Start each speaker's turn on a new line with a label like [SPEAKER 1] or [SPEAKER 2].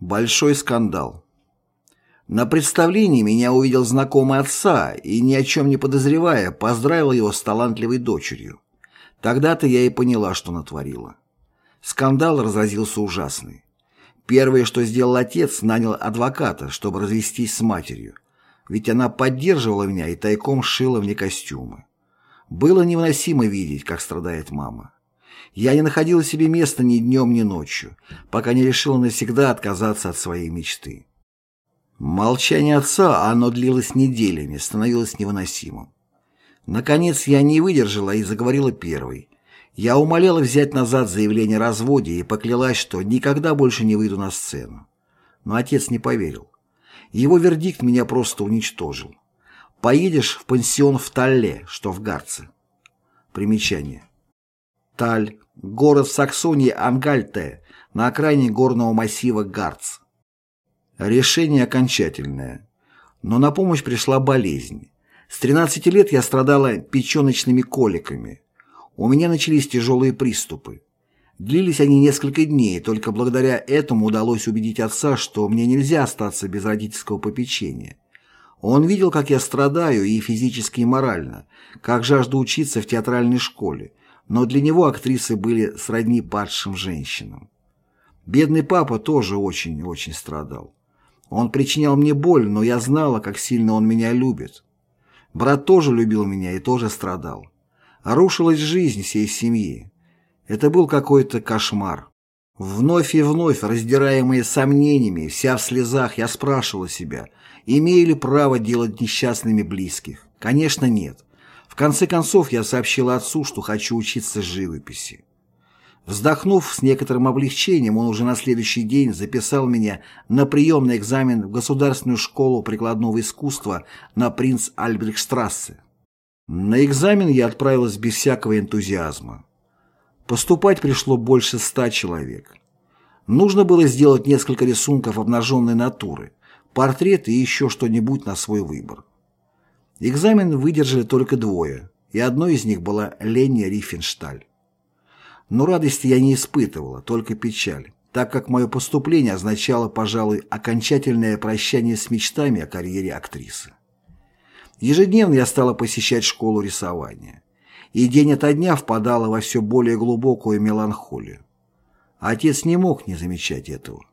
[SPEAKER 1] Большой скандал. На представлении меня увидел знакомый отца и, ни о чем не подозревая, поздравил его с талантливой дочерью. Тогда-то я и поняла, что натворила. Скандал разразился ужасный. Первое, что сделал отец, нанял адвоката, чтобы развестись с матерью. Ведь она поддерживала меня и тайком шила мне костюмы. Было невыносимо видеть, как страдает мама. Я не находила себе места ни днем, ни ночью, пока не решила навсегда отказаться от своей мечты. Молчание отца, оно длилось неделями, становилось невыносимым. Наконец я не выдержала и заговорила первой. Я умоляла взять назад заявление о разводе и поклялась, что никогда больше не выйду на сцену. Но отец не поверил. Его вердикт меня просто уничтожил. Поедешь в пансион в Талле, что в Гарце. Примечание. Таль, город в Саксонии Ангальте, на окраине горного массива Гарц. Решение окончательное. Но на помощь пришла болезнь. С 13 лет я страдала печеночными коликами. У меня начались тяжелые приступы. Длились они несколько дней, только благодаря этому удалось убедить отца, что мне нельзя остаться без родительского попечения. Он видел, как я страдаю и физически, и морально, как жажду учиться в театральной школе, но для него актрисы были сродни падшим женщинам. Бедный папа тоже очень-очень страдал. Он причинял мне боль, но я знала, как сильно он меня любит. Брат тоже любил меня и тоже страдал. Рушилась жизнь всей семьи. Это был какой-то кошмар. Вновь и вновь, раздираемые сомнениями, вся в слезах, я спрашивала себя, имею ли право делать несчастными близких. Конечно, нет. В конце концов, я сообщила отцу, что хочу учиться живописи. Вздохнув с некоторым облегчением, он уже на следующий день записал меня на приемный экзамен в Государственную школу прикладного искусства на принц Альбрехтштрассе. На экзамен я отправилась без всякого энтузиазма. Поступать пришло больше ста человек. Нужно было сделать несколько рисунков обнаженной натуры, портрет и еще что-нибудь на свой выбор. Экзамен выдержали только двое, и одной из них была Ленни Рифеншталь. Но радости я не испытывала, только печаль, так как мое поступление означало, пожалуй, окончательное прощание с мечтами о карьере актрисы. Ежедневно я стала посещать школу рисования, и день ото дня впадала во все более глубокую меланхолию. Отец не мог не замечать этого.